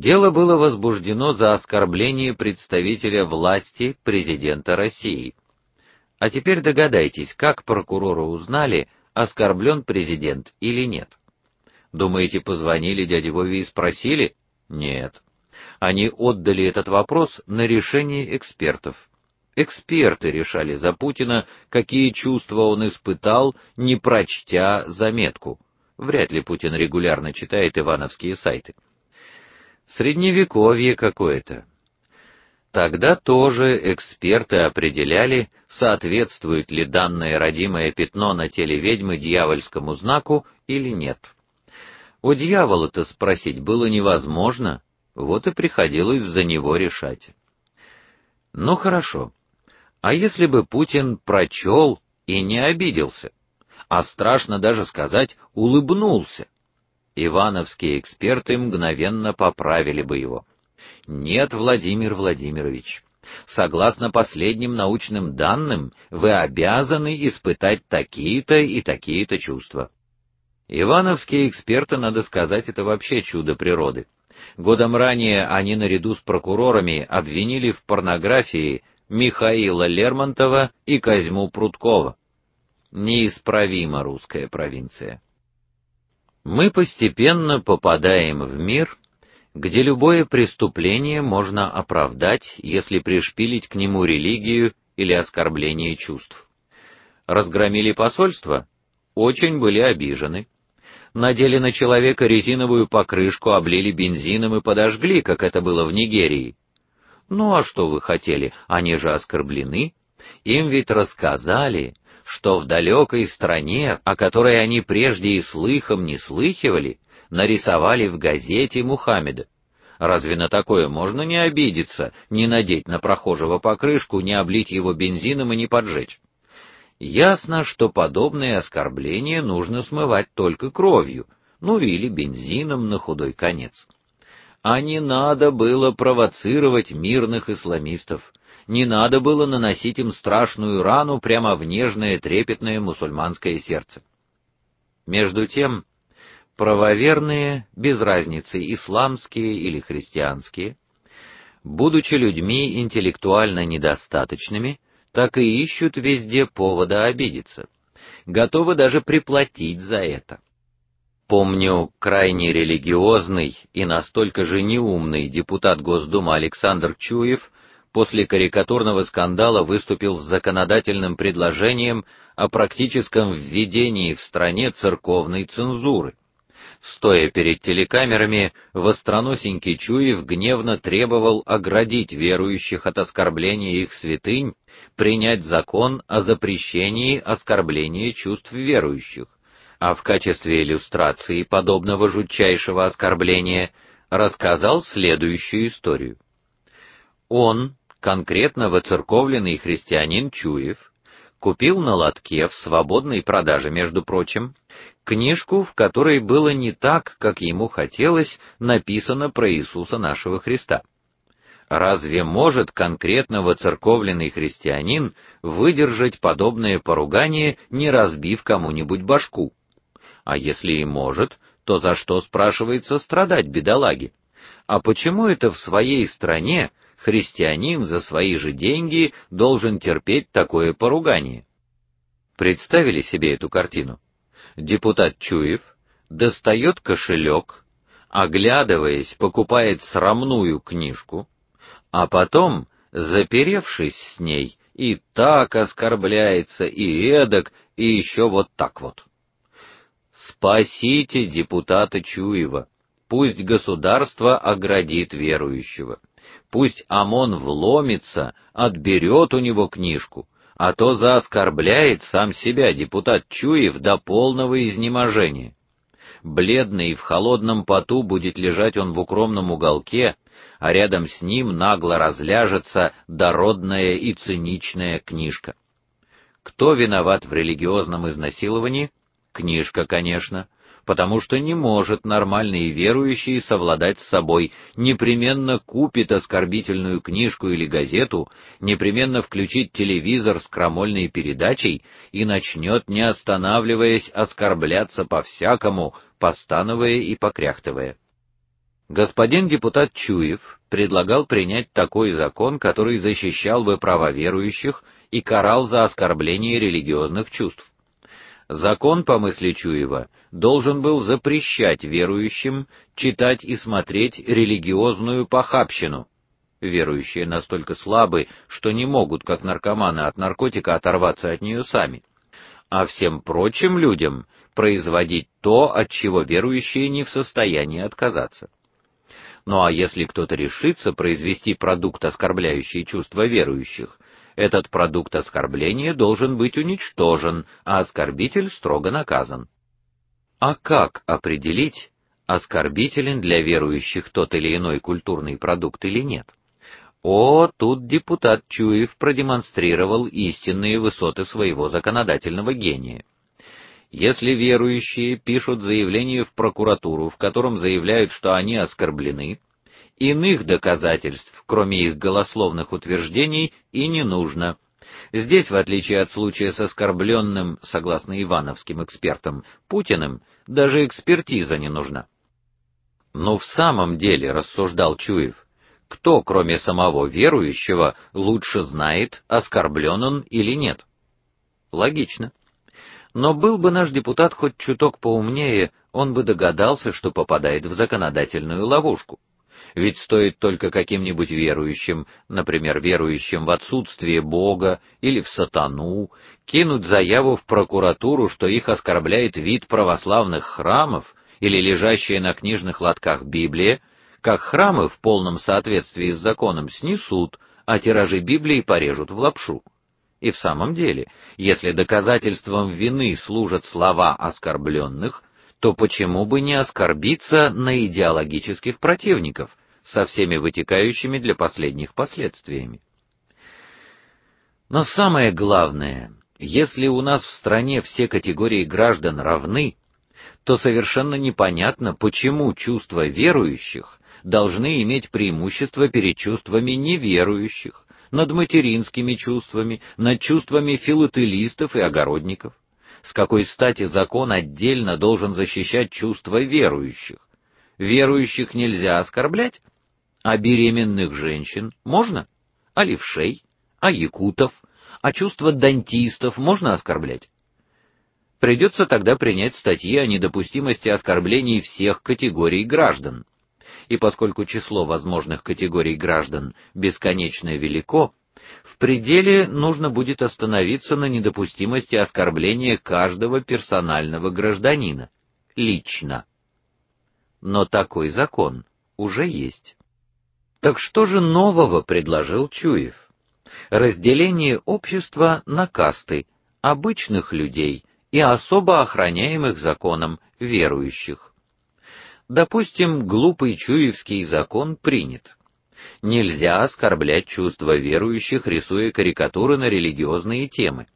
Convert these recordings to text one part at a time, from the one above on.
Дело было возбуждено за оскорбление представителя власти президента России. А теперь догадайтесь, как прокуроры узнали, оскорблен президент или нет. Думаете, позвонили дяде Вове и спросили? Нет. Они отдали этот вопрос на решение экспертов. Эксперты решали за Путина, какие чувства он испытал, не прочтя заметку. Вряд ли Путин регулярно читает ивановские сайты. Средневековье какое-то. Тогда тоже эксперты определяли, соответствует ли данное родимое пятно на теле ведьмы дьявольскому знаку или нет. У дьявола-то спросить было невозможно, вот и приходилось за него решать. Ну хорошо. А если бы Путин прочел и не обиделся, а страшно даже сказать, улыбнулся? Ивановские эксперты мгновенно поправили бы его. Нет, Владимир Владимирович. Согласно последним научным данным, вы обязаны испытать такие-то и такие-то чувства. Ивановские эксперты, надо сказать, это вообще чудо природы. Годом ранее они наряду с прокурорами обвинили в порнографии Михаила Лермонтова и Козьму Прудкова. Неисправима русская провинция. Мы постепенно попадаем в мир, где любое преступление можно оправдать, если пришпилить к нему религию или оскорбление чувств. Разгромили посольство, очень были обижены. Надели на человека резиновую покрышку, облили бензином и подожгли, как это было в Нигерии. Ну а что вы хотели? Они же оскорблены. Им ведь рассказали, что в далекой стране, о которой они прежде и слыхом не слыхивали, нарисовали в газете Мухаммеда. Разве на такое можно не обидеться, не надеть на прохожего покрышку, не облить его бензином и не поджечь? Ясно, что подобные оскорбления нужно смывать только кровью, ну или бензином на худой конец. А не надо было провоцировать мирных исламистов, не надо было наносить им страшную рану прямо в нежное трепетное мусульманское сердце. Между тем, правоверные, без разницы исламские или христианские, будучи людьми интеллектуально недостаточными, так и ищут везде повода обидеться, готовы даже приплатить за это. Помню, крайне религиозный и настолько же неумный депутат Госдумы Александр Чуев после карикатурного скандала выступил с законодательным предложением о практическом введении в стране церковной цензуры. Стоя перед телекамерами, востроносенький Чуев гневно требовал оградить верующих от оскорбления их святынь, принять закон о запрещении оскорбления чувств верующих, а в качестве иллюстрации подобного жутчайшего оскорбления рассказал следующую историю. Он, конкретно воцерковленный христианин Чуев, купил на лотке в свободной продаже, между прочим, книжку, в которой было не так, как ему хотелось, написано про Иисуса нашего Христа. Разве может конкретно воцерковленный христианин выдержать подобное поругание, не разбив кому-нибудь башку? А если и может, то за что спрашивается страдать бедолаге? А почему это в своей стране христианин за свои же деньги должен терпеть такое поругание. Представили себе эту картину? Депутат Чуев достает кошелек, оглядываясь, покупает срамную книжку, а потом, заперевшись с ней, и так оскорбляется, и эдак, и еще вот так вот. Спасите депутата Чуева. Пусть государство оградит верующего. Пусть ОМОН вломится, отберет у него книжку, а то заоскорбляет сам себя депутат Чуев до полного изнеможения. Бледный и в холодном поту будет лежать он в укромном уголке, а рядом с ним нагло разляжется дородная и циничная книжка. Кто виноват в религиозном изнасиловании? Книжка, конечно потому что не может нормальный верующий совладать с собой, непременно купит оскорбительную книжку или газету, непременно включит телевизор с крамольной передачей и начнет, не останавливаясь, оскорбляться по-всякому, постановая и покряхтывая. Господин депутат Чуев предлагал принять такой закон, который защищал бы права верующих и карал за оскорбление религиозных чувств. Закон, по мысли Чуева, должен был запрещать верующим читать и смотреть религиозную похабщину. Верующие настолько слабы, что не могут, как наркоманы от наркотика, оторваться от нее сами. А всем прочим людям производить то, от чего верующие не в состоянии отказаться. Ну а если кто-то решится произвести продукт, оскорбляющий чувства верующих, этот продукт оскорбления должен быть уничтожен, а оскорбитель строго наказан. А как определить, оскорбителен для верующих тот или иной культурный продукт или нет? О, тут депутат Чуев продемонстрировал истинные высоты своего законодательного гения. Если верующие пишут заявление в прокуратуру, в котором заявляют, что они оскорблены, Иных доказательств, кроме их голословных утверждений, и не нужно. Здесь, в отличие от случая с оскорбленным, согласно ивановским экспертам, Путиным, даже экспертиза не нужна. Но в самом деле, рассуждал Чуев, кто, кроме самого верующего, лучше знает, оскорблен он или нет? Логично. Но был бы наш депутат хоть чуток поумнее, он бы догадался, что попадает в законодательную ловушку. Ведь стоит только каким-нибудь верующим, например, верующим в отсутствие Бога или в сатану, кинуть заяву в прокуратуру, что их оскорбляет вид православных храмов или лежащая на книжных лотках Библия, как храмы в полном соответствии с законом снесут, а тиражи Библии порежут в лапшу. И в самом деле, если доказательством вины служат слова оскорбленных, то почему бы не оскорбиться на идеологических противников, со всеми вытекающими для последних последствиями. Но самое главное, если у нас в стране все категории граждан равны, то совершенно непонятно, почему чувства верующих должны иметь преимущество перед чувствами неверующих, над материнскими чувствами, над чувствами филателистов и огородников. С какой стати закон отдельно должен защищать чувства верующих? Верующих нельзя оскорблять, а беременных женщин можно? А левшей? А якутов? А чувства дантистов можно оскорблять? Придется тогда принять статьи о недопустимости оскорблений всех категорий граждан. И поскольку число возможных категорий граждан бесконечно велико, в пределе нужно будет остановиться на недопустимости оскорбления каждого персонального гражданина лично. Но такой закон уже есть. Так что же нового предложил Чуев? Разделение общества на касты: обычных людей и особо охраняемых законом верующих. Допустим, глупый чуевский закон принят. Нельзя оскорблять чувства верующих, рисуя карикатуры на религиозные темы.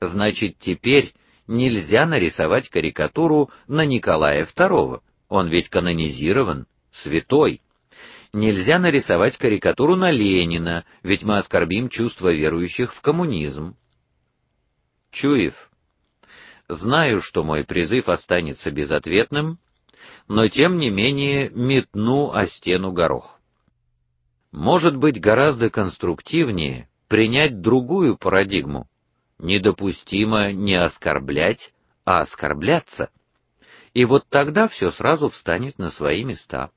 Значит, теперь нельзя нарисовать карикатуру на Николая II. Он ведь канонизирован, святой. Нельзя нарисовать карикатуру на Ленина, ведь мы оскорбим чувства верующих в коммунизм. Чуев. Знаю, что мой призыв останется безответным, но тем не менее метну о стену горох. Может быть, гораздо конструктивнее принять другую парадигму. Недопустимо не оскорблять, а оскорбляться. И вот тогда все сразу встанет на свои места.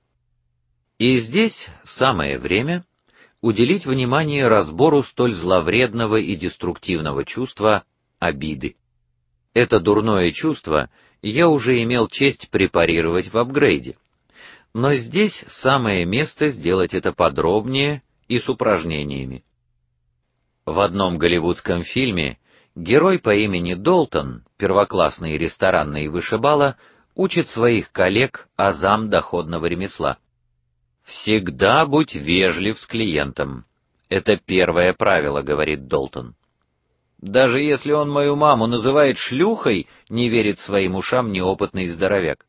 И здесь самое время уделить внимание разбору столь зловредного и деструктивного чувства обиды. Это дурное чувство я уже имел честь препарировать в апгрейде. Но здесь самое место сделать это подробнее и с упражнениями. В одном голливудском фильме герой по имени Долтон, первоклассный ресторанный вышибала, учит своих коллег азам доходного ремесла. Всегда будь вежлив с клиентом. Это первое правило, говорит Долтон. Даже если он мою маму называет шлюхой, не верит своим ушам неопытный здоровяк.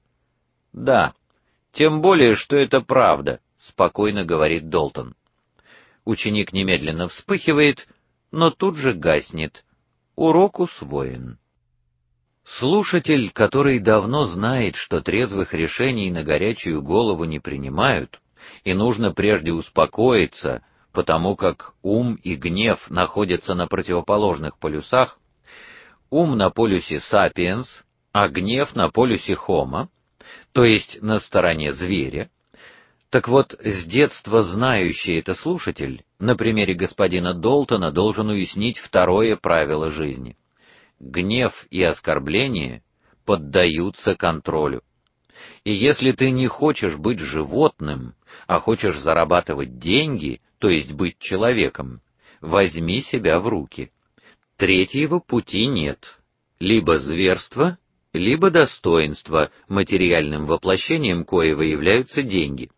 Да, тем более, что это правда, спокойно говорит Долтон. Ученик немедленно вспыхивает, но тут же гаснет. Урок усвоен. Слушатель, который давно знает, что трезвых решений на горячую голову не принимают, и нужно прежде успокоиться, потому как ум и гнев находятся на противоположных полюсах, ум на полюсе sapiens, а гнев на полюсе homo, то есть на стороне зверя. Так вот, с детства знающий это слушатель на примере господина Долтона должен уяснить второе правило жизни. Гнев и оскорбление поддаются контролю. И если ты не хочешь быть животным, а хочешь зарабатывать деньги, то есть быть человеком, возьми себя в руки. Третьего пути нет. Либо зверство, либо достоинство, материальным воплощением коего являются деньги.